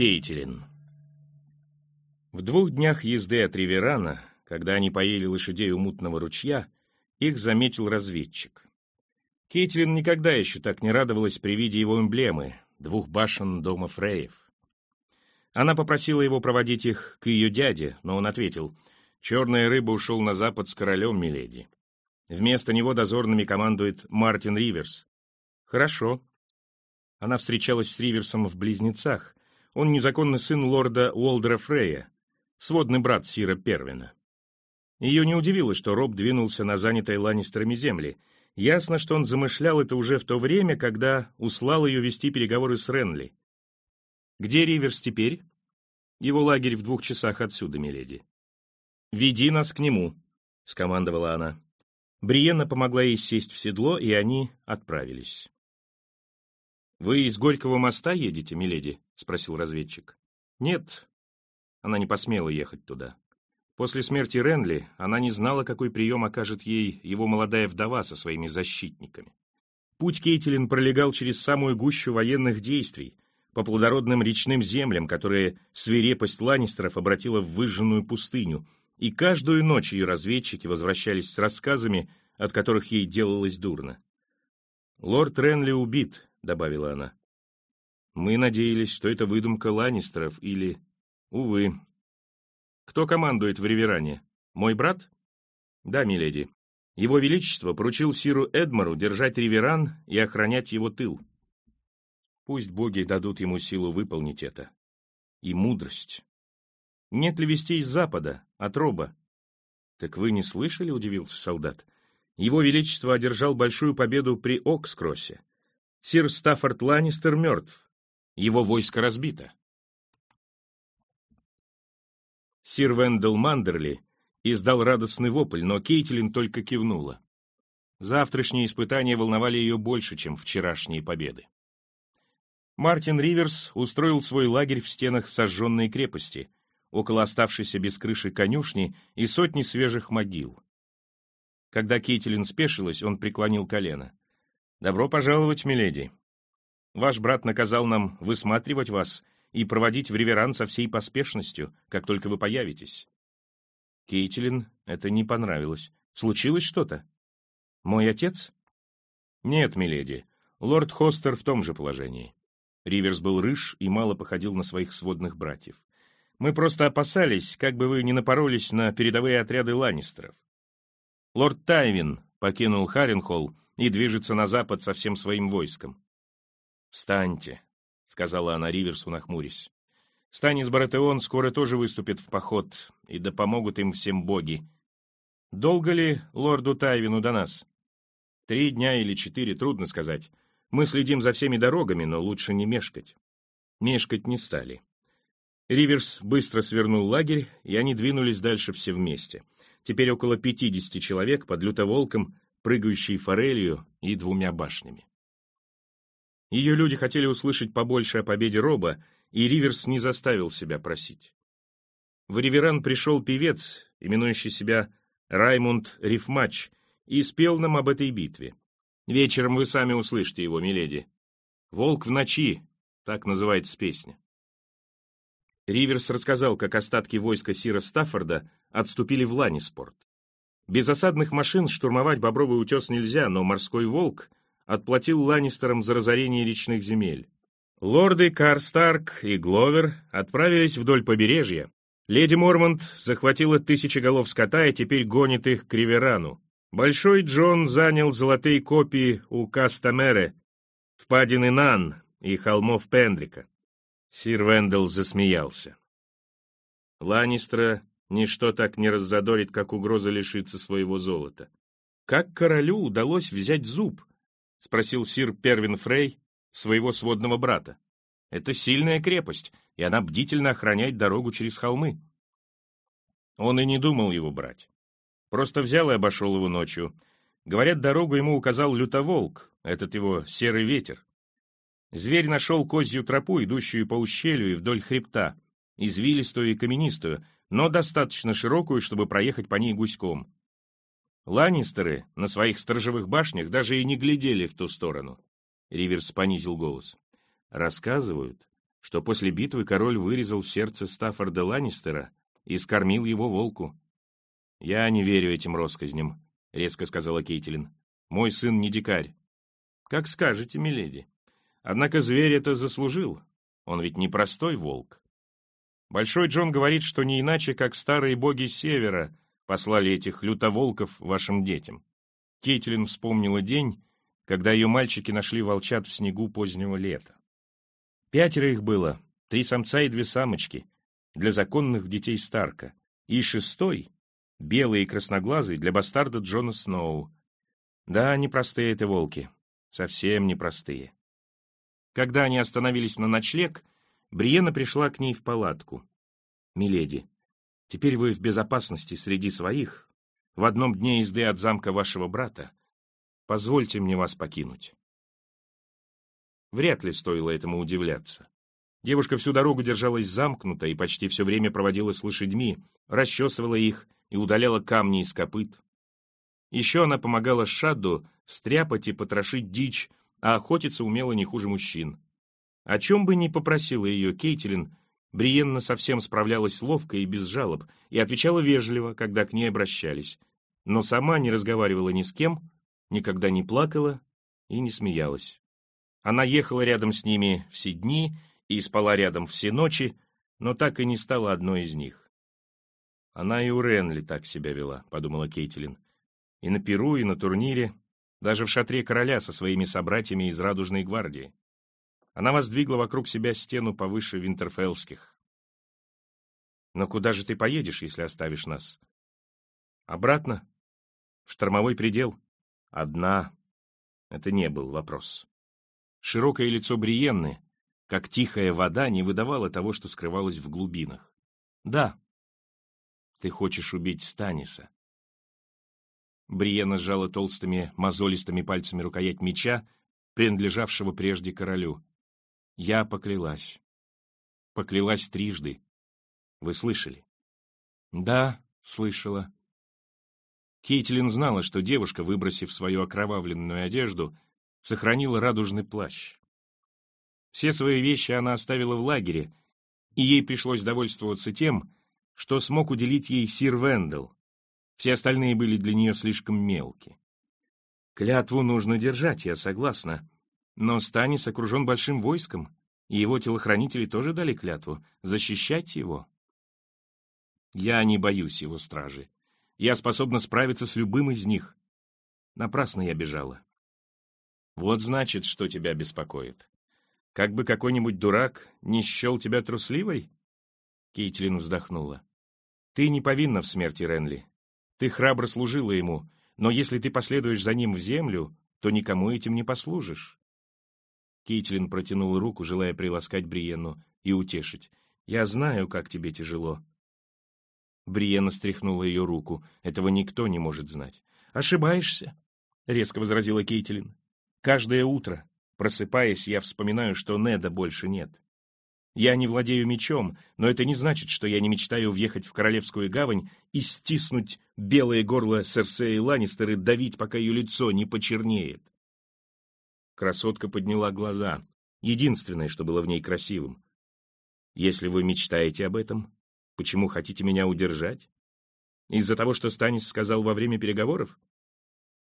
Кейтилин В двух днях езды от Риверана, когда они поели лошадей у мутного ручья, их заметил разведчик. Кейтлин никогда еще так не радовалась при виде его эмблемы — двух башен дома Фреев. Она попросила его проводить их к ее дяде, но он ответил, «Черная рыба ушел на запад с королем, миледи. Вместо него дозорными командует Мартин Риверс». «Хорошо». Она встречалась с Риверсом в Близнецах. Он незаконный сын лорда Уолдера Фрея, сводный брат Сира Первина. Ее не удивило, что Роб двинулся на занятые Ланнистерами земли. Ясно, что он замышлял это уже в то время, когда услал ее вести переговоры с Ренли. «Где Риверс теперь?» «Его лагерь в двух часах отсюда, миледи». «Веди нас к нему», — скомандовала она. Бриенна помогла ей сесть в седло, и они отправились. «Вы из Горького моста едете, миледи?» — спросил разведчик. «Нет». Она не посмела ехать туда. После смерти Ренли она не знала, какой прием окажет ей его молодая вдова со своими защитниками. Путь Кейтилин пролегал через самую гущу военных действий, по плодородным речным землям, которые свирепость Ланнистеров обратила в выжженную пустыню, и каждую ночь ее разведчики возвращались с рассказами, от которых ей делалось дурно. «Лорд Ренли убит», — добавила она. «Мы надеялись, что это выдумка Ланнистеров или...» «Увы, кто командует в Риверане? Мой брат? Да, миледи. Его Величество поручил Сиру Эдмару держать Риверан и охранять его тыл. Пусть боги дадут ему силу выполнить это. И мудрость. Нет ли вестей из запада, от Роба? Так вы не слышали, удивился солдат. Его Величество одержал большую победу при Окскроссе. Сир Стаффорд Ланнистер мертв. Его войско разбито. Сир Вендел Мандерли издал радостный вопль, но Кейтлин только кивнула. Завтрашние испытания волновали ее больше, чем вчерашние победы. Мартин Риверс устроил свой лагерь в стенах сожженной крепости, около оставшейся без крыши конюшни и сотни свежих могил. Когда Кейтилин спешилась, он преклонил колено. «Добро пожаловать, миледи. Ваш брат наказал нам высматривать вас и проводить в реверан со всей поспешностью, как только вы появитесь. Кейтилин это не понравилось. Случилось что-то? Мой отец? Нет, миледи. Лорд Хостер в том же положении. Риверс был рыж и мало походил на своих сводных братьев. Мы просто опасались, как бы вы не напоролись на передовые отряды Ланнистеров. Лорд Тайвин покинул Харенхолл и движется на запад со всем своим войском. «Встаньте», — сказала она Риверсу, нахмурясь. «Станис Баратеон скоро тоже выступит в поход, и да помогут им всем боги. Долго ли лорду Тайвину до нас? Три дня или четыре, трудно сказать. Мы следим за всеми дорогами, но лучше не мешкать». Мешкать не стали. Риверс быстро свернул лагерь, и они двинулись дальше все вместе. Теперь около пятидесяти человек под лютоволком, прыгающей форелью и двумя башнями. Ее люди хотели услышать побольше о победе Роба, и Риверс не заставил себя просить. В Риверан пришел певец, именующий себя Раймунд Рифмач, и спел нам об этой битве. Вечером вы сами услышите его, миледи. «Волк в ночи» — так называется песня. Риверс рассказал, как остатки войска Сира Стаффорда отступили в Ланиспорт. Без осадных машин штурмовать Бобровый утес нельзя, но морской волк отплатил Ланнистерам за разорение речных земель. Лорды Карстарк и Гловер отправились вдоль побережья. Леди Мормонт захватила тысячи голов скота и теперь гонит их к Риверану. Большой Джон занял золотые копии у Кастамере, впадины Нан и холмов Пендрика. Сир Вендел засмеялся. Ланнистера ничто так не раззадорит, как угроза лишиться своего золота. Как королю удалось взять зуб, — спросил сир Первин Фрей своего сводного брата. «Это сильная крепость, и она бдительно охраняет дорогу через холмы». Он и не думал его брать. Просто взял и обошел его ночью. Говорят, дорогу ему указал лютоволк, этот его серый ветер. Зверь нашел козью тропу, идущую по ущелью и вдоль хребта, извилистую и каменистую, но достаточно широкую, чтобы проехать по ней гуськом. Ланнистеры на своих сторожевых башнях даже и не глядели в ту сторону. Риверс понизил голос. Рассказывают, что после битвы король вырезал сердце Стаффорда Ланнистера и скормил его волку. «Я не верю этим россказням», — резко сказала Кейтилин. «Мой сын не дикарь». «Как скажете, миледи. Однако зверь это заслужил. Он ведь не простой волк. Большой Джон говорит, что не иначе, как старые боги Севера послали этих лютоволков вашим детям». Кейтилин вспомнила день, когда ее мальчики нашли волчат в снегу позднего лета. Пятеро их было, три самца и две самочки, для законных детей Старка, и шестой, белый и красноглазый, для бастарда Джона Сноу. Да, непростые это волки, совсем непростые. Когда они остановились на ночлег, Бриена пришла к ней в палатку. «Миледи, теперь вы в безопасности среди своих, в одном дне езды от замка вашего брата. Позвольте мне вас покинуть». Вряд ли стоило этому удивляться. Девушка всю дорогу держалась замкнуто и почти все время проводила с лошадьми, расчесывала их и удаляла камни из копыт. Еще она помогала Шадду стряпать и потрошить дичь, а охотиться умела не хуже мужчин. О чем бы ни попросила ее Кейтилин, Бриенна совсем справлялась ловко и без жалоб, и отвечала вежливо, когда к ней обращались, но сама не разговаривала ни с кем, никогда не плакала и не смеялась. Она ехала рядом с ними все дни и спала рядом все ночи, но так и не стала одной из них. Она и у Ренли так себя вела, подумала Кейтилин. И на Перу, и на турнире, даже в шатре короля со своими собратьями из Радужной гвардии. Она воздвигла вокруг себя стену повыше Винтерфеллских. «Но куда же ты поедешь, если оставишь нас?» «Обратно? В штормовой предел?» «Одна?» Это не был вопрос. Широкое лицо Бриенны, как тихая вода, не выдавало того, что скрывалось в глубинах. «Да, ты хочешь убить Станиса». Бриена сжала толстыми, мозолистыми пальцами рукоять меча, принадлежавшего прежде королю. Я поклялась. Поклялась трижды. Вы слышали? Да, слышала. Кейтлин знала, что девушка, выбросив свою окровавленную одежду, сохранила радужный плащ. Все свои вещи она оставила в лагере, и ей пришлось довольствоваться тем, что смог уделить ей сир Вендел. Все остальные были для нее слишком мелки. Клятву нужно держать, я согласна. Но Станис окружен большим войском, и его телохранители тоже дали клятву защищать его. Я не боюсь его стражи. Я способна справиться с любым из них. Напрасно я бежала. Вот значит, что тебя беспокоит. Как бы какой-нибудь дурак не счел тебя трусливой? Кейтлин вздохнула. Ты не повинна в смерти Ренли. Ты храбро служила ему, но если ты последуешь за ним в землю, то никому этим не послужишь. Кейтлин протянула руку, желая приласкать Бриенну и утешить. «Я знаю, как тебе тяжело». Бриенна стряхнула ее руку. «Этого никто не может знать». «Ошибаешься», — резко возразила Кейтлин. Каждое утро, просыпаясь, я вспоминаю, что Неда больше нет. Я не владею мечом, но это не значит, что я не мечтаю въехать в Королевскую гавань и стиснуть белое горло Серсеи Ланнистер и давить, пока ее лицо не почернеет. Красотка подняла глаза, единственное, что было в ней красивым. «Если вы мечтаете об этом, почему хотите меня удержать? Из-за того, что Станис сказал во время переговоров?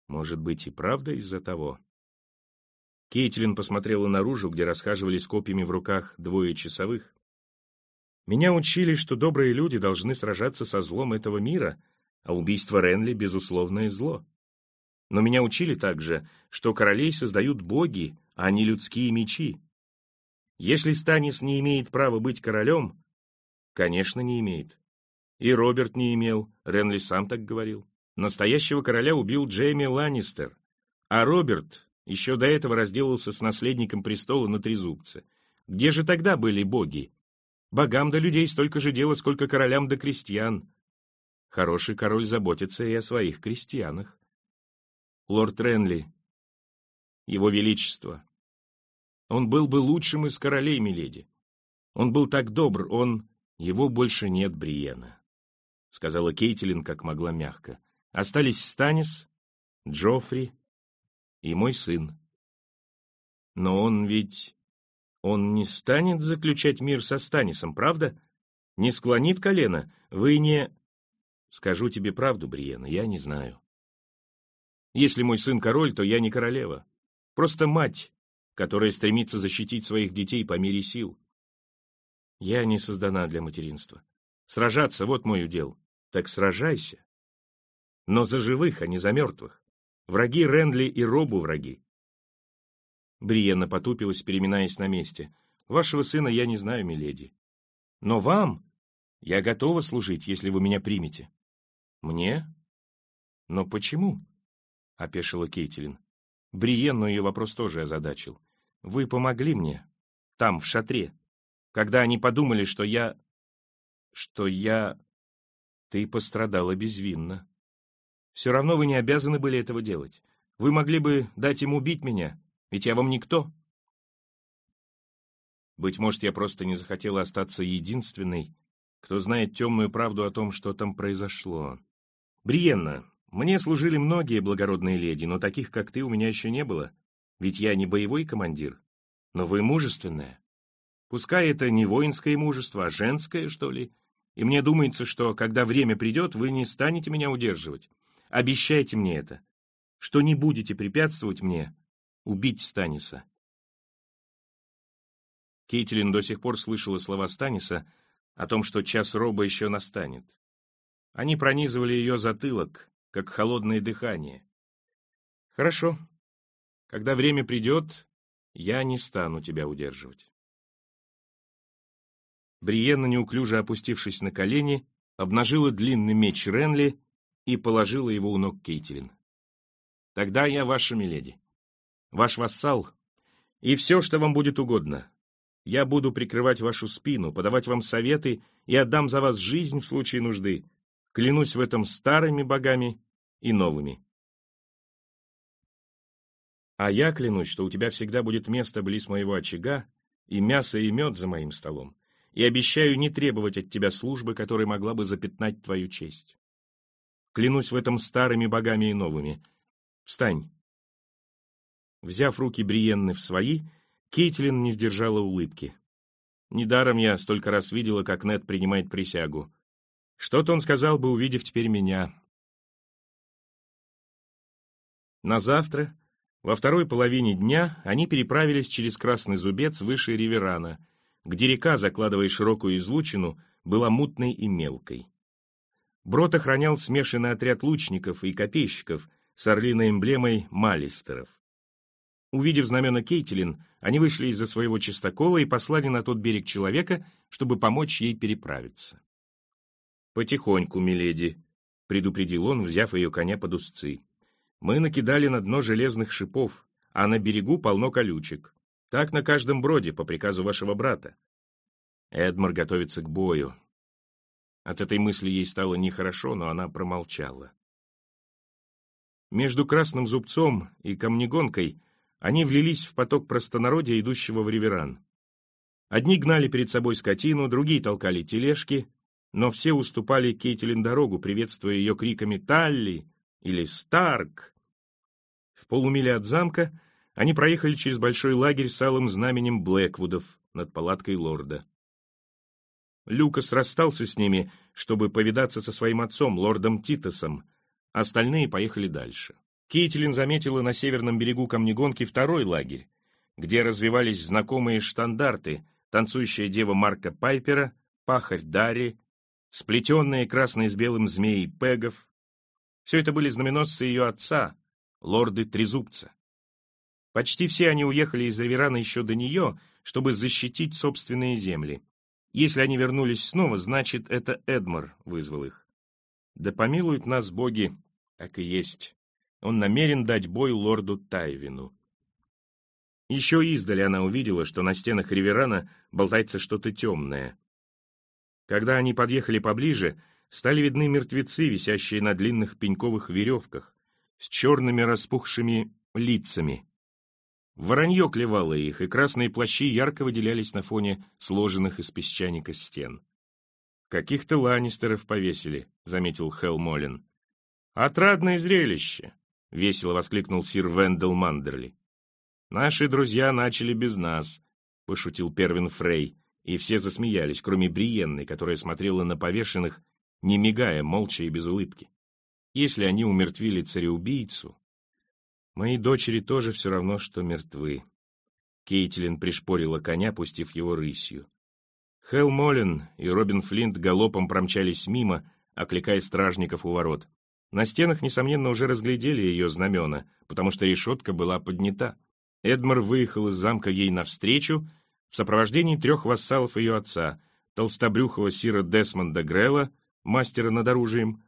Может быть, и правда из-за того?» Кейтлин посмотрела наружу, где расхаживали с копьями в руках двое часовых. «Меня учили, что добрые люди должны сражаться со злом этого мира, а убийство Ренли — безусловное зло. Но меня учили также, что королей создают боги, а не людские мечи. Если Станис не имеет права быть королем, конечно, не имеет. И Роберт не имел, Ренли сам так говорил. Настоящего короля убил Джейми Ланнистер, а Роберт еще до этого разделался с наследником престола на трезубце. Где же тогда были боги? Богам до людей столько же дела, сколько королям до крестьян. Хороший король заботится и о своих крестьянах. Лорд Ренли, его величество. Он был бы лучшим из королей, миледи. Он был так добр, он... Его больше нет, Бриена, — сказала Кейтилин как могла мягко. Остались Станис, Джоффри, и мой сын. Но он ведь... Он не станет заключать мир со Станисом, правда? Не склонит колено? Вы не... Скажу тебе правду, Бриена, я не знаю. Если мой сын король, то я не королева. Просто мать, которая стремится защитить своих детей по мере сил. Я не создана для материнства. Сражаться — вот мой удел. Так сражайся. Но за живых, а не за мертвых. Враги Рендли и Робу враги. Бриенна потупилась, переминаясь на месте. «Вашего сына я не знаю, миледи. Но вам я готова служить, если вы меня примете». «Мне? Но почему?» — опешила Кейтилин. Бриенну ее вопрос тоже озадачил. «Вы помогли мне. Там, в шатре. Когда они подумали, что я... что я... Ты пострадала безвинно. Все равно вы не обязаны были этого делать. Вы могли бы дать им убить меня, ведь я вам никто. Быть может, я просто не захотела остаться единственной, кто знает темную правду о том, что там произошло. Бриенна, мне служили многие благородные леди, но таких, как ты, у меня еще не было. Ведь я не боевой командир. Но вы мужественная. Пускай это не воинское мужество, а женское, что ли. И мне думается, что, когда время придет, вы не станете меня удерживать. Обещайте мне это, что не будете препятствовать мне убить Станиса. Кейтлин до сих пор слышала слова Станиса о том, что час роба еще настанет. Они пронизывали ее затылок, как холодное дыхание. «Хорошо. Когда время придет, я не стану тебя удерживать». Бриенна, неуклюже опустившись на колени, обнажила длинный меч Ренли и положила его у ног Кейтилин. «Тогда я ваша миледи ваш вассал, и все, что вам будет угодно. Я буду прикрывать вашу спину, подавать вам советы и отдам за вас жизнь в случае нужды. Клянусь в этом старыми богами и новыми. А я клянусь, что у тебя всегда будет место близ моего очага и мясо и мед за моим столом, и обещаю не требовать от тебя службы, которая могла бы запятнать твою честь. Клянусь в этом старыми богами и новыми. Встань, Взяв руки Бриенны в свои, Кейтлин не сдержала улыбки. Недаром я столько раз видела, как Нед принимает присягу. Что-то он сказал бы, увидев теперь меня. На завтра, во второй половине дня, они переправились через Красный Зубец выше Риверана, где река, закладывая широкую излучину, была мутной и мелкой. Брод охранял смешанный отряд лучников и копейщиков с орлиной эмблемой Малистеров. Увидев знамена Кейтилин, они вышли из-за своего чистокола и послали на тот берег человека, чтобы помочь ей переправиться. «Потихоньку, миледи», — предупредил он, взяв ее коня под узцы. «Мы накидали на дно железных шипов, а на берегу полно колючек. Так на каждом броде, по приказу вашего брата. Эдмар готовится к бою». От этой мысли ей стало нехорошо, но она промолчала. Между красным зубцом и камнегонкой они влились в поток простонародья, идущего в Риверан. Одни гнали перед собой скотину, другие толкали тележки, но все уступали Кейтилин дорогу, приветствуя ее криками «Талли!» или «Старк!». В полумиле от замка они проехали через большой лагерь с алым знаменем Блэквудов над палаткой лорда. Люкас расстался с ними, чтобы повидаться со своим отцом, лордом Титосом, остальные поехали дальше. Кейтилин заметила на северном берегу Камнегонки второй лагерь, где развивались знакомые штандарты, танцующая дева Марка Пайпера, пахарь Дарри, сплетенные красной с белым змеей Пегов. Все это были знаменосцы ее отца, лорды Трезубца. Почти все они уехали из Аверана еще до нее, чтобы защитить собственные земли. Если они вернулись снова, значит, это Эдмар вызвал их. Да помилуют нас боги, так и есть он намерен дать бой лорду Тайвину. Еще издали она увидела, что на стенах Риверана болтается что-то темное. Когда они подъехали поближе, стали видны мертвецы, висящие на длинных пеньковых веревках, с черными распухшими лицами. Воронье клевало их, и красные плащи ярко выделялись на фоне сложенных из песчаника стен. «Каких-то ланнистеров повесили», — заметил Хелл Молин. «Отрадное зрелище. — весело воскликнул сир Вендел Мандерли. «Наши друзья начали без нас, пошутил Первин Фрей, и все засмеялись, кроме Бриенны, которая смотрела на повешенных, не мигая, молча и без улыбки. Если они умертвили цареубийцу, мои дочери тоже все равно, что мертвы. Кейтлин пришпорила коня, пустив его рысью. Хелл Моллен и Робин Флинт галопом промчались мимо, окликая стражников у ворот. На стенах, несомненно, уже разглядели ее знамена, потому что решетка была поднята. Эдмар выехал из замка ей навстречу в сопровождении трех вассалов ее отца, толстобрюхого сира Десмонда Грелла, мастера над оружием,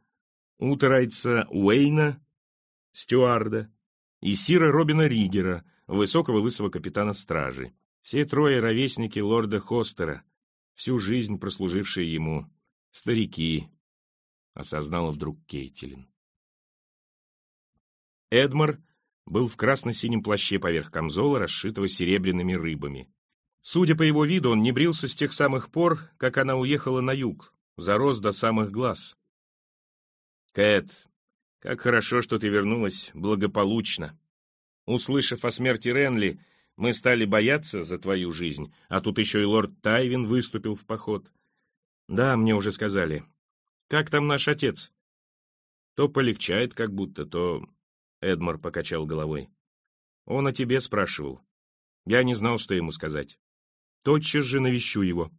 утерайца Уэйна, стюарда, и сира Робина Ригера, высокого лысого капитана стражи. Все трое ровесники лорда Хостера, всю жизнь прослужившие ему. Старики, осознала вдруг Кейтилин. Эдмар был в красно-синем плаще поверх камзола, расшитого серебряными рыбами. Судя по его виду, он не брился с тех самых пор, как она уехала на юг, зарос до самых глаз. «Кэт, как хорошо, что ты вернулась благополучно. Услышав о смерти Ренли, мы стали бояться за твою жизнь, а тут еще и лорд Тайвин выступил в поход. Да, мне уже сказали. Как там наш отец? То полегчает как будто, то Эдмар покачал головой. Он о тебе спрашивал. Я не знал, что ему сказать. Тотчас же навещу его.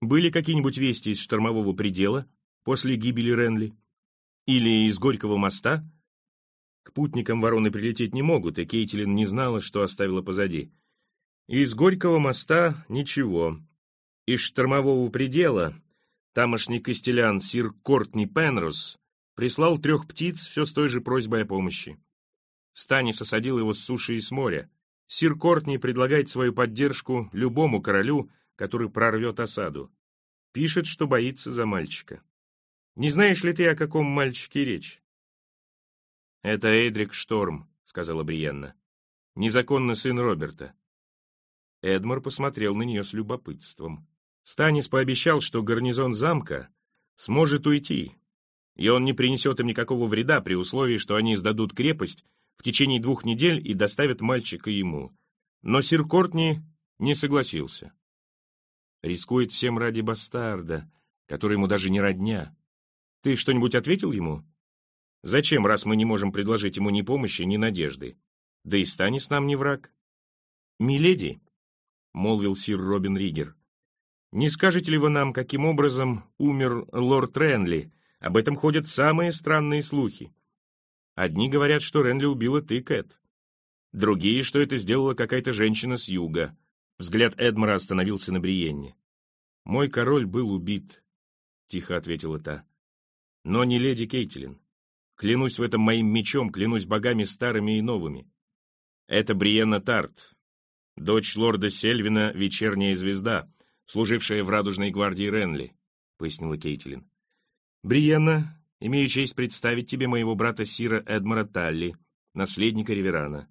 Были какие-нибудь вести из штормового предела после гибели Ренли? Или из Горького моста? К путникам вороны прилететь не могут, и Кейтилин не знала, что оставила позади. Из Горького моста ничего. Из штормового предела тамошний костелян сир Кортни Пенрос прислал трех птиц все с той же просьбой о помощи. Станис осадил его с суши и с моря. Сир Кортни предлагает свою поддержку любому королю, который прорвет осаду. Пишет, что боится за мальчика. Не знаешь ли ты, о каком мальчике речь? «Это Эйдрик Шторм», — сказала Бриенна. «Незаконный сын Роберта». Эдмар посмотрел на нее с любопытством. Станис пообещал, что гарнизон замка сможет уйти, и он не принесет им никакого вреда при условии, что они сдадут крепость в течение двух недель и доставят мальчика ему. Но сир Кортни не согласился. Рискует всем ради бастарда, который ему даже не родня. Ты что-нибудь ответил ему? Зачем, раз мы не можем предложить ему ни помощи, ни надежды? Да и Станис нам не враг. «Миледи», — молвил сир Робин Ригер, — «не скажете ли вы нам, каким образом умер лорд Ренли? Об этом ходят самые странные слухи. Одни говорят, что Ренли убила ты, Кэт. Другие, что это сделала какая-то женщина с юга. Взгляд Эдмара остановился на Бриенне. «Мой король был убит», — тихо ответила та. «Но не леди Кейтилин. Клянусь в этом моим мечом, клянусь богами старыми и новыми. Это Бриенна Тарт, дочь лорда Сельвина, вечерняя звезда, служившая в радужной гвардии Ренли», — пояснила Кейтилин. «Бриенна, Имею честь представить тебе моего брата Сира Эдмара Талли, наследника Риверана.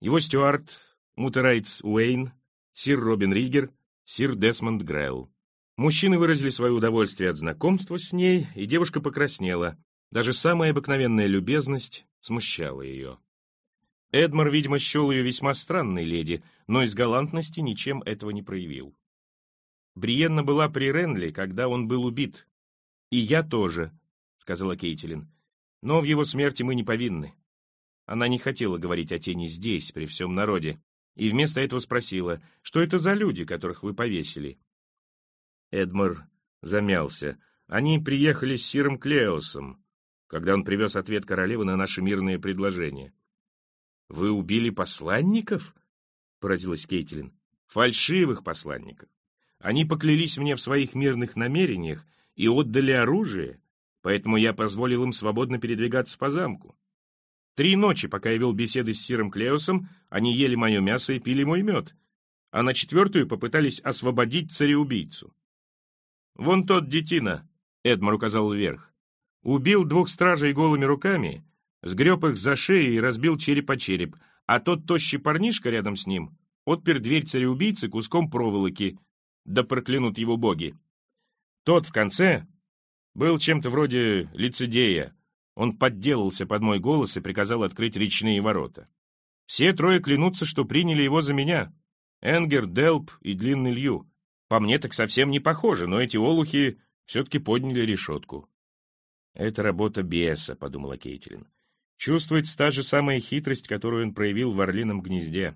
Его стюард Мутерайтс Уэйн, сир Робин Ригер, сир Десмонд Грэлл. Мужчины выразили свое удовольствие от знакомства с ней, и девушка покраснела. Даже самая обыкновенная любезность смущала ее. Эдмар, видимо, счел ее весьма странной леди, но из галантности ничем этого не проявил. Бриенна была при Ренли, когда он был убит. И я тоже, сказала Кейтилин. «Но в его смерти мы не повинны». Она не хотела говорить о тени здесь, при всем народе, и вместо этого спросила, что это за люди, которых вы повесили. Эдмар замялся. Они приехали с Сиром Клеосом, когда он привез ответ королевы на наше мирное предложение. «Вы убили посланников?» — поразилась Кейтилин. «Фальшивых посланников. Они поклялись мне в своих мирных намерениях и отдали оружие, поэтому я позволил им свободно передвигаться по замку. Три ночи, пока я вел беседы с Сиром Клеусом, они ели мое мясо и пили мой мед, а на четвертую попытались освободить цареубийцу. «Вон тот детина», — Эдмар указал вверх, — убил двух стражей голыми руками, сгреб их за шею и разбил череп о череп, а тот тощий парнишка рядом с ним отпер дверь цареубийцы куском проволоки, да проклянут его боги. Тот в конце был чем-то вроде лицедея. Он подделался под мой голос и приказал открыть речные ворота. Все трое клянутся, что приняли его за меня. Энгер, Делп и Длинный Лью. По мне так совсем не похоже, но эти олухи все-таки подняли решетку. «Это работа беса», — подумала Кейтилин. «Чувствуется та же самая хитрость, которую он проявил в орлином гнезде».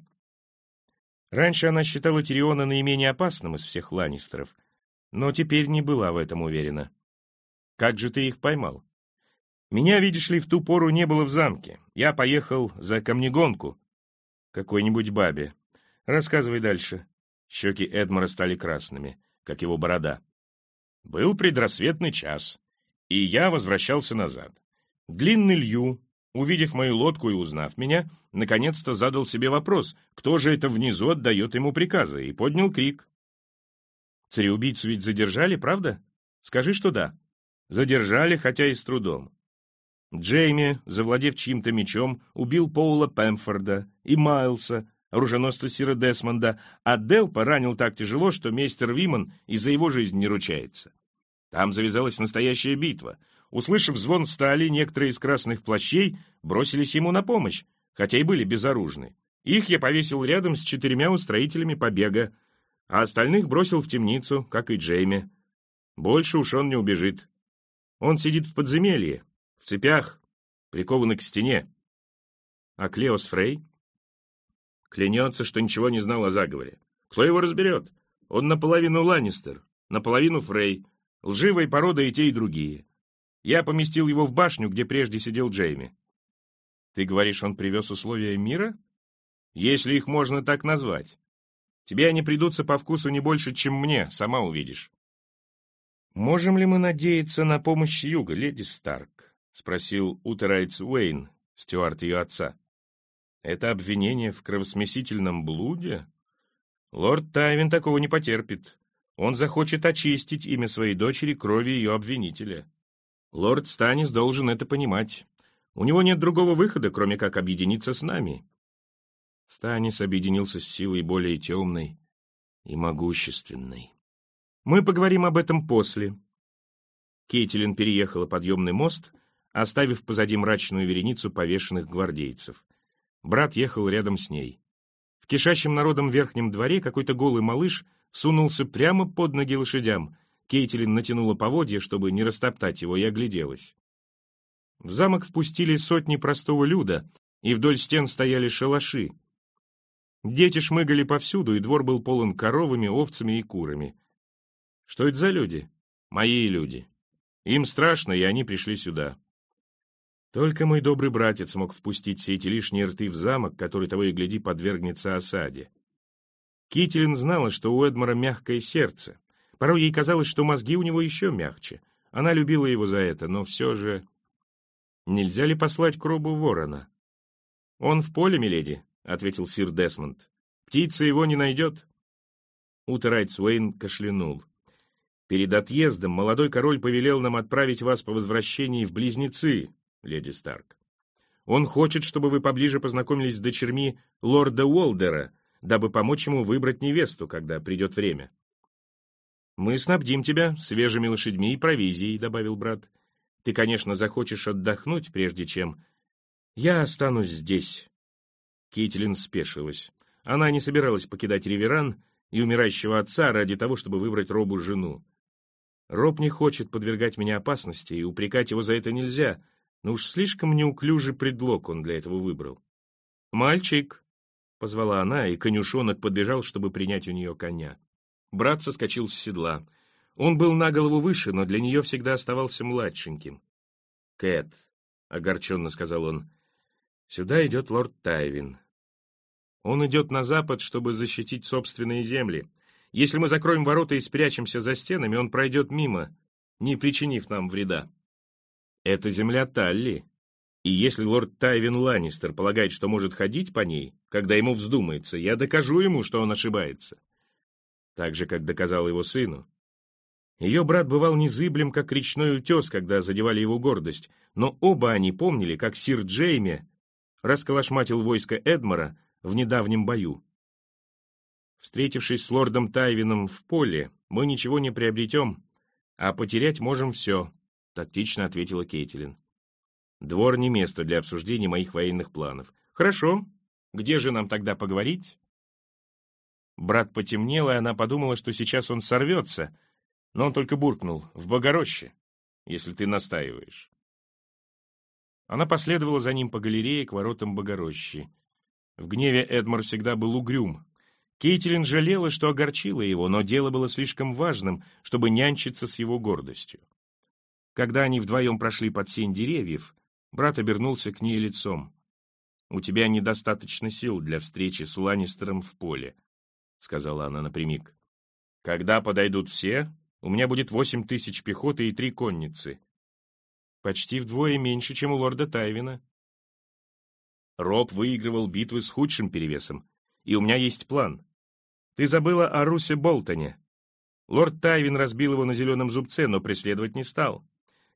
Раньше она считала Тириона наименее опасным из всех Ланнистеров, но теперь не была в этом уверена. «Как же ты их поймал?» «Меня, видишь ли, в ту пору не было в замке. Я поехал за камнегонку. Какой-нибудь бабе. Рассказывай дальше». Щеки Эдмора стали красными, как его борода. Был предрассветный час, и я возвращался назад. Длинный Лью, увидев мою лодку и узнав меня, наконец-то задал себе вопрос, кто же это внизу отдает ему приказы, и поднял крик. Цареубийцу ведь задержали, правда? Скажи, что да. Задержали, хотя и с трудом. Джейми, завладев чьим-то мечом, убил Поула Пемфорда и Майлса, оруженосца Сира Десмонда, а Делпа ранил так тяжело, что мейстер Виман из-за его жизни не ручается. Там завязалась настоящая битва. Услышав звон стали, некоторые из красных плащей бросились ему на помощь, хотя и были безоружны. Их я повесил рядом с четырьмя устроителями побега, а остальных бросил в темницу, как и Джейми. Больше уж он не убежит. Он сидит в подземелье, в цепях, прикованный к стене. А Клеос Фрей Клянется, что ничего не знал о заговоре. Кто его разберет? Он наполовину Ланнистер, наполовину Фрей. Лживой породы и те, и другие. Я поместил его в башню, где прежде сидел Джейми. Ты говоришь, он привез условия мира? Если их можно так назвать. Тебе они придутся по вкусу не больше, чем мне, сама увидишь. «Можем ли мы надеяться на помощь Юга, леди Старк?» — спросил Утерайц Уэйн, стюарт ее отца. Это обвинение в кровосмесительном блуде? Лорд Тайвин такого не потерпит. Он захочет очистить имя своей дочери крови ее обвинителя. Лорд Станис должен это понимать. У него нет другого выхода, кроме как объединиться с нами. Станис объединился с силой более темной и могущественной. Мы поговорим об этом после. Кейтилин переехала подъемный мост, оставив позади мрачную вереницу повешенных гвардейцев. Брат ехал рядом с ней. В кишащем народом верхнем дворе какой-то голый малыш сунулся прямо под ноги лошадям. Кейтилин натянула поводья, чтобы не растоптать его, и огляделась. В замок впустили сотни простого люда, и вдоль стен стояли шалаши. Дети шмыгали повсюду, и двор был полон коровами, овцами и курами. Что это за люди? Мои люди. Им страшно, и они пришли сюда. Только мой добрый братец мог впустить все эти лишние рты в замок, который того и гляди подвергнется осаде. Кителин знала, что у Эдмара мягкое сердце. Порой ей казалось, что мозги у него еще мягче. Она любила его за это, но все же... Нельзя ли послать к ворона? «Он в поле, миледи», — ответил сир Десмонд. «Птица его не найдет». Утерайт Суэйн кашлянул. «Перед отъездом молодой король повелел нам отправить вас по возвращении в Близнецы, леди Старк. Он хочет, чтобы вы поближе познакомились с дочерьми лорда Уолдера, дабы помочь ему выбрать невесту, когда придет время. «Мы снабдим тебя свежими лошадьми и провизией», — добавил брат. «Ты, конечно, захочешь отдохнуть, прежде чем...» «Я останусь здесь». Кейтлин спешилась. Она не собиралась покидать Реверан и умирающего отца ради того, чтобы выбрать Робу жену. Роб не хочет подвергать меня опасности, и упрекать его за это нельзя — но уж слишком неуклюжий предлог он для этого выбрал. «Мальчик!» — позвала она, и конюшонок подбежал, чтобы принять у нее коня. Брат соскочил с седла. Он был на голову выше, но для нее всегда оставался младшеньким. «Кэт», — огорченно сказал он, — «сюда идет лорд Тайвин. Он идет на запад, чтобы защитить собственные земли. Если мы закроем ворота и спрячемся за стенами, он пройдет мимо, не причинив нам вреда». Это земля Талли. И если лорд Тайвин Ланнистер полагает, что может ходить по ней, когда ему вздумается, я докажу ему, что он ошибается. Так же, как доказал его сыну. Ее брат бывал незыблем, как речной утес, когда задевали его гордость, но оба они помнили, как сир Джейми расколошматил войско Эдмора в недавнем бою. Встретившись с лордом Тайвином в поле, мы ничего не приобретем, а потерять можем все, тактично ответила Кейтилин. Двор не место для обсуждения моих военных планов. Хорошо. Где же нам тогда поговорить? Брат потемнел, и она подумала, что сейчас он сорвется, но он только буркнул «в Богороще, если ты настаиваешь». Она последовала за ним по галерее к воротам Богорощи. В гневе Эдмар всегда был угрюм. Кейтилин жалела, что огорчила его, но дело было слишком важным, чтобы нянчиться с его гордостью. Когда они вдвоем прошли под сень деревьев, брат обернулся к ней лицом. «У тебя недостаточно сил для встречи с Ланнистером в поле», — сказала она напрямик. «Когда подойдут все, у меня будет восемь тысяч пехоты и три конницы. Почти вдвое меньше, чем у лорда Тайвина. Роб выигрывал битвы с худшим перевесом, и у меня есть план. Ты забыла о Русе Болтоне. Лорд Тайвин разбил его на зеленом зубце, но преследовать не стал.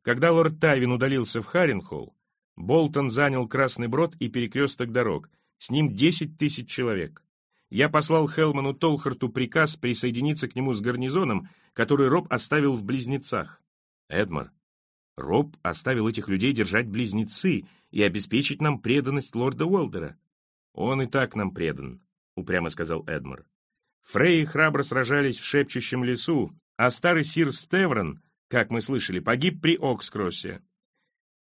Когда лорд Тайвин удалился в Харенхолл, Болтон занял Красный Брод и перекресток дорог. С ним десять тысяч человек. Я послал Хелману Толхарту приказ присоединиться к нему с гарнизоном, который Роб оставил в Близнецах. Эдмар, Роб оставил этих людей держать близнецы и обеспечить нам преданность лорда Уолдера. Он и так нам предан, упрямо сказал Эдмар. Фрей храбро сражались в шепчущем лесу, а старый сир Стеврон, как мы слышали, погиб при Окскроссе.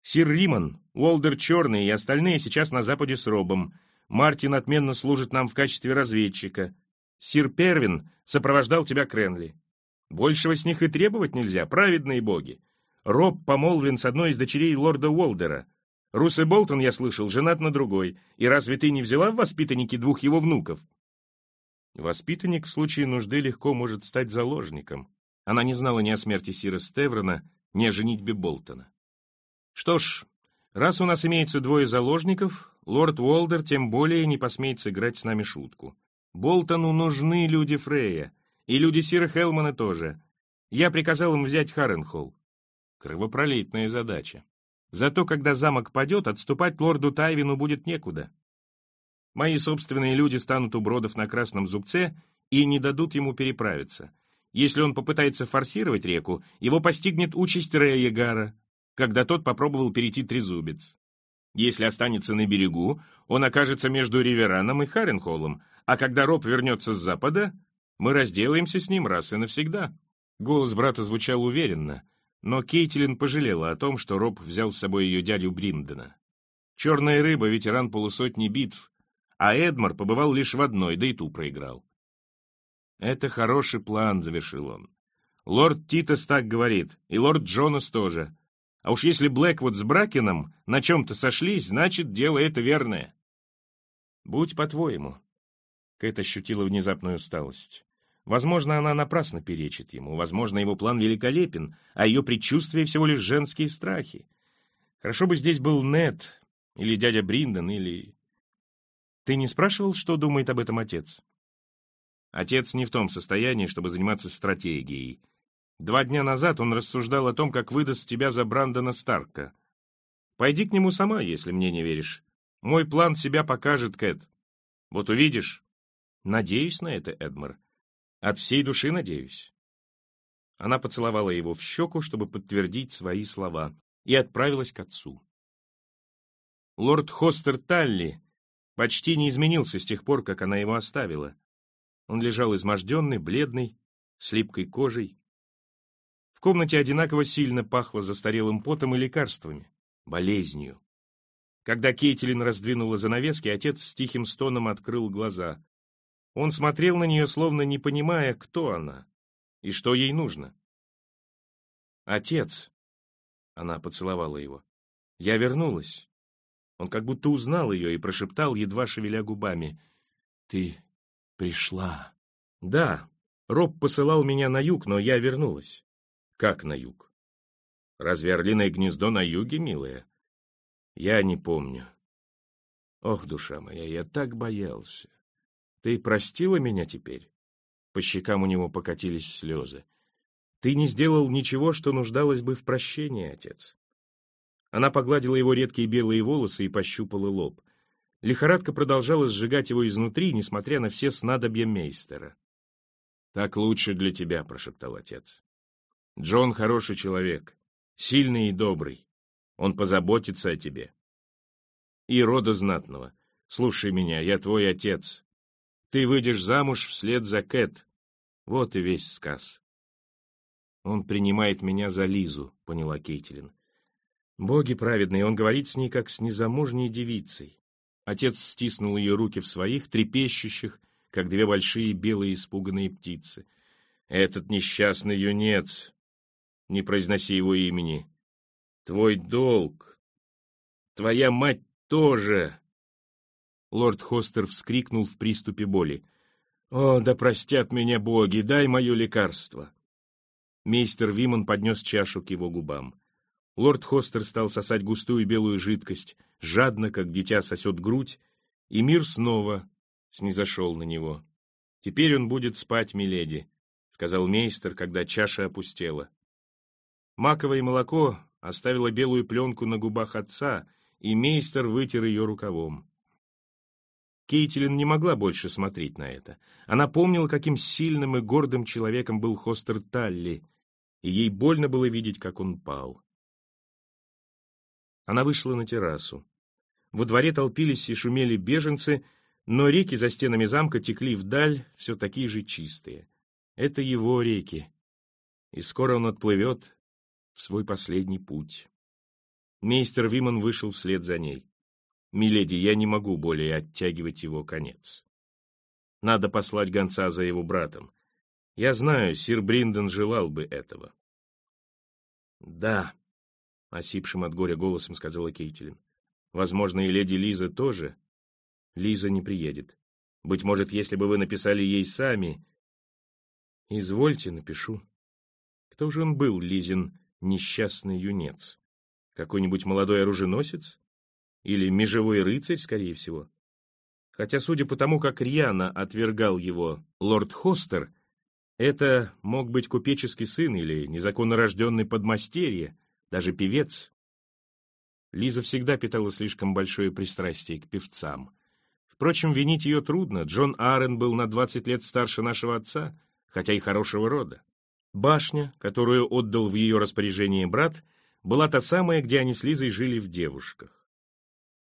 Сир Риман, Уолдер Черный и остальные сейчас на западе с Робом. Мартин отменно служит нам в качестве разведчика. Сир Первин сопровождал тебя к Ренли. Большего с них и требовать нельзя, праведные боги. Роб помолвлен с одной из дочерей лорда Уолдера. Рус и Болтон, я слышал, женат на другой. И разве ты не взяла в воспитанники двух его внуков? Воспитанник в случае нужды легко может стать заложником. Она не знала ни о смерти Сира Стеврона, ни о женитьбе Болтона. Что ж, раз у нас имеется двое заложников, лорд Уолдер тем более не посмеет сыграть с нами шутку. Болтону нужны люди Фрея, и люди Сира Хелмана тоже. Я приказал им взять Харренхолл. Кровопролитная задача. Зато когда замок падет, отступать лорду Тайвину будет некуда. Мои собственные люди станут у бродов на Красном Зубце и не дадут ему переправиться. Если он попытается форсировать реку, его постигнет участь Рея Гара, когда тот попробовал перейти Трезубец. Если останется на берегу, он окажется между Ривераном и Харенхоллом, а когда Роб вернется с запада, мы разделаемся с ним раз и навсегда. Голос брата звучал уверенно, но Кейтилин пожалела о том, что Роб взял с собой ее дядю Бриндена. Черная рыба — ветеран полусотни битв, а Эдмар побывал лишь в одной, да и ту проиграл. «Это хороший план», — завершил он. «Лорд Титас так говорит, и лорд Джонас тоже. А уж если Блэквуд с Бракеном на чем-то сошлись, значит, дело это верное». «Будь по-твоему». Кэт ощутила внезапную усталость. Возможно, она напрасно перечит ему, возможно, его план великолепен, а ее предчувствия всего лишь женские страхи. Хорошо бы здесь был Нед, или дядя Бриндон, или... Ты не спрашивал, что думает об этом отец? Отец не в том состоянии, чтобы заниматься стратегией. Два дня назад он рассуждал о том, как выдаст тебя за Брандона Старка. Пойди к нему сама, если мне не веришь. Мой план себя покажет, Кэт. Вот увидишь. Надеюсь на это, Эдмар. От всей души надеюсь. Она поцеловала его в щеку, чтобы подтвердить свои слова, и отправилась к отцу. Лорд Хостер Талли почти не изменился с тех пор, как она его оставила. Он лежал изможденный, бледный, с липкой кожей. В комнате одинаково сильно пахло застарелым потом и лекарствами, болезнью. Когда Кейтилин раздвинула занавески, отец с тихим стоном открыл глаза. Он смотрел на нее, словно не понимая, кто она и что ей нужно. «Отец!» — она поцеловала его. «Я вернулась». Он как будто узнал ее и прошептал, едва шевеля губами. «Ты пришла». «Да, Роб посылал меня на юг, но я вернулась». «Как на юг?» «Разве орлиное гнездо на юге, милая?» «Я не помню». «Ох, душа моя, я так боялся. Ты простила меня теперь?» По щекам у него покатились слезы. «Ты не сделал ничего, что нуждалось бы в прощении, отец». Она погладила его редкие белые волосы и пощупала лоб. Лихорадка продолжала сжигать его изнутри, несмотря на все снадобья мейстера. «Так лучше для тебя», — прошептал отец. «Джон хороший человек, сильный и добрый. Он позаботится о тебе. И рода знатного. Слушай меня, я твой отец. Ты выйдешь замуж вслед за Кэт. Вот и весь сказ. Он принимает меня за Лизу, поняла Кейтилин. Боги праведные, он говорит с ней, как с незамужней девицей. Отец стиснул ее руки в своих, трепещущих, как две большие белые испуганные птицы. Этот несчастный юнец, не произноси его имени, твой долг, твоя мать тоже. Лорд Хостер вскрикнул в приступе боли. «О, да простят меня боги, дай мое лекарство!» Мейстер Вимон поднес чашу к его губам. Лорд Хостер стал сосать густую белую жидкость, жадно, как дитя сосет грудь, и мир снова снизошел на него. «Теперь он будет спать, миледи», — сказал мейстер, когда чаша опустела. Маковое молоко оставило белую пленку на губах отца, и мейстер вытер ее рукавом. Кейтилин не могла больше смотреть на это. Она помнила, каким сильным и гордым человеком был Хостер Талли, и ей больно было видеть, как он пал. Она вышла на террасу. Во дворе толпились и шумели беженцы, но реки за стенами замка текли вдаль, все такие же чистые. Это его реки, и скоро он отплывет в свой последний путь. Мейстер Виман вышел вслед за ней. «Миледи, я не могу более оттягивать его конец. Надо послать гонца за его братом. Я знаю, сир Бриндон желал бы этого». «Да», — осипшим от горя голосом сказала Кейтилин. «Возможно, и леди Лиза тоже. Лиза не приедет. Быть может, если бы вы написали ей сами...» «Извольте, напишу». Кто же он был, Лизин, несчастный юнец? Какой-нибудь молодой оруженосец? Или межевой рыцарь, скорее всего. Хотя, судя по тому, как рьяно отвергал его лорд Хостер, это мог быть купеческий сын или незаконно рожденный подмастерье, даже певец. Лиза всегда питала слишком большое пристрастие к певцам. Впрочем, винить ее трудно. Джон Аарон был на 20 лет старше нашего отца, хотя и хорошего рода. Башня, которую отдал в ее распоряжение брат, была та самая, где они с Лизой жили в девушках.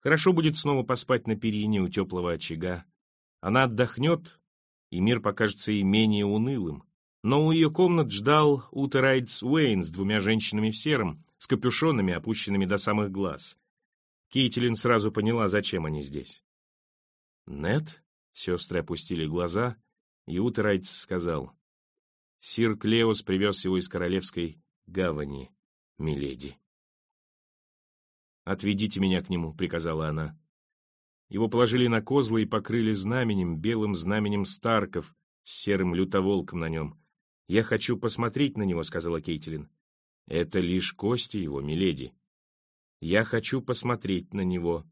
Хорошо будет снова поспать на перине у теплого очага. Она отдохнет, и мир покажется ей менее унылым. Но у ее комнат ждал Утерайдс Уэйн с двумя женщинами в сером, с капюшонами, опущенными до самых глаз. Кейтилин сразу поняла, зачем они здесь. «Нет?» — сестры опустили глаза, и Утерайдс сказал. «Сир Клеос привез его из королевской гавани, миледи». «Отведите меня к нему», — приказала она. Его положили на козлы и покрыли знаменем, белым знаменем Старков, с серым лютоволком на нем. «Я хочу посмотреть на него», — сказала Кейтилин. «Это лишь кости его, миледи. Я хочу посмотреть на него».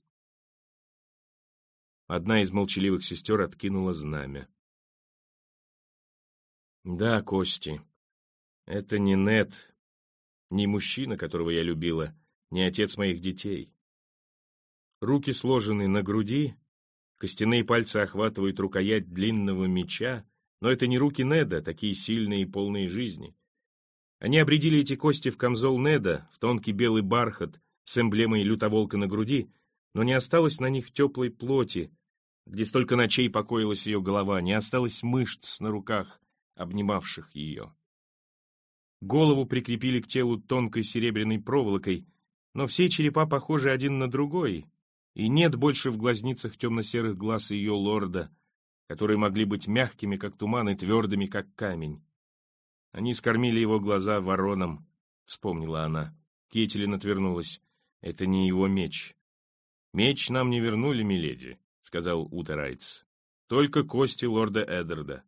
Одна из молчаливых сестер откинула знамя. «Да, кости. Это не Нет, не мужчина, которого я любила, не отец моих детей. Руки сложены на груди, костяные пальцы охватывают рукоять длинного меча, но это не руки Неда, такие сильные и полные жизни. Они обредили эти кости в камзол Неда, в тонкий белый бархат с эмблемой лютоволка на груди, но не осталось на них теплой плоти, где столько ночей покоилась ее голова, не осталось мышц на руках, обнимавших ее. Голову прикрепили к телу тонкой серебряной проволокой, но все черепа похожи один на другой, и нет больше в глазницах темно-серых глаз ее лорда, которые могли быть мягкими, как туман, и твердыми, как камень. Они скормили его глаза вороном, вспомнила она. Кетелин отвернулась. Это не его меч. Меч нам не вернули, миледи, сказал Утерайтс. Только кости лорда Эддарда.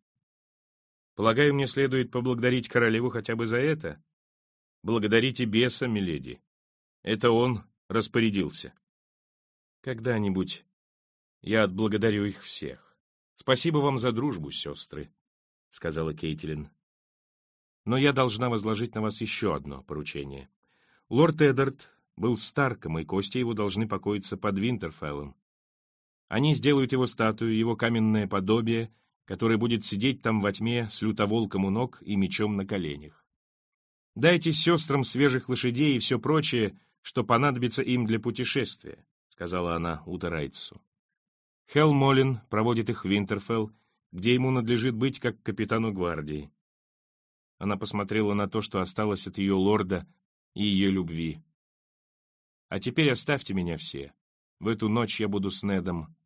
Полагаю, мне следует поблагодарить королеву хотя бы за это. Благодарите беса, миледи. Это он распорядился. Когда-нибудь я отблагодарю их всех. Спасибо вам за дружбу, сестры, — сказала Кейтилин. Но я должна возложить на вас еще одно поручение. Лорд Эддард был Старком, и кости его должны покоиться под Винтерфеллом. Они сделают его статую, его каменное подобие, которое будет сидеть там во тьме с лютоволком у ног и мечом на коленях. Дайте сестрам свежих лошадей и все прочее, что понадобится им для путешествия», — сказала она Утерайцу. Хелл Молин проводит их в Винтерфелл, где ему надлежит быть как капитану гвардии. Она посмотрела на то, что осталось от ее лорда и ее любви. А теперь оставьте меня все. В эту ночь я буду с Недом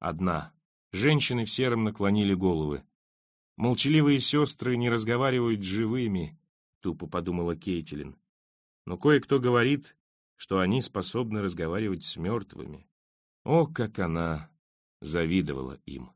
одна. Женщины в сером наклонили головы. Молчаливые сестры не разговаривают с живыми, тупо подумала Кейтилин. Но кое-кто говорит, что они способны разговаривать с мертвыми. О, как она завидовала им!